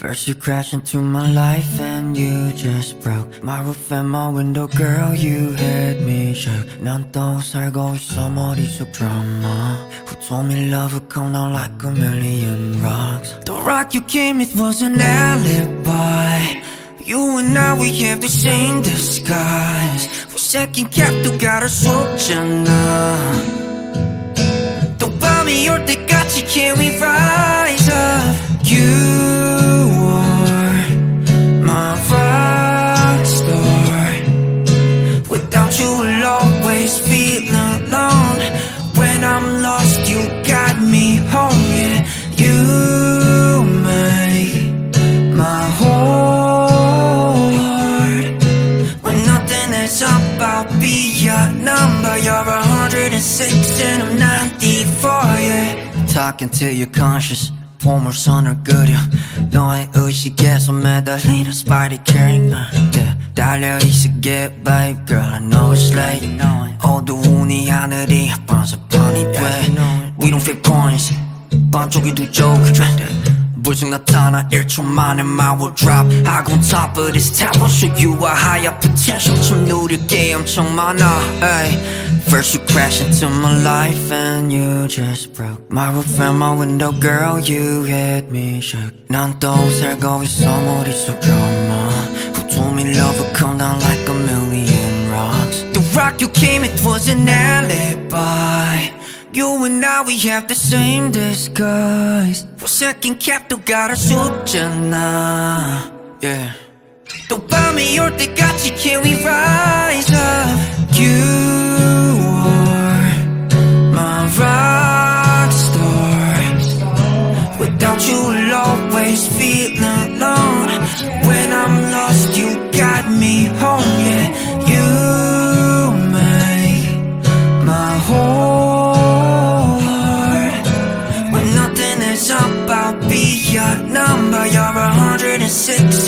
First you crashed into my life and you just broke My roof and my window girl you had me shook 난 또 살고 있어 머릿속 drama Who told me love would come down like a million rocks The rock you gave me was an alibi You and I we have the same disguise For second cap 누가를 속잖아 또 밤이 올 때까지 can we rise up me home Yeah, you make my whole heart When nothing is up I'll be your number You're 106 and I'm 94 yeah Talking to your conscious 보물선을 그려 너의 의식에서 매달리는 spider carrying yeah. 달려있어 get babe girl I know it's late 어두운 이 하늘이 번쩍번이 돼 We don't fake points 반쪽이 두 쪽 불쑥 나타나 1초 만에 my will drop I go on top of this tower Show you a higher potential 좀 누릴 게 엄청 많아 ay. First you crashed into my life and you just broke My roof and my window girl you had me shook 난 또 살고 있어 머릿속 drama Who told me love would come down like a million rocks The rock you came it was an alibi You and I, we have the same disguise For second cap, 또 갈아줬잖아 Yeah 또 밤이 올 때까지 can we rise up You six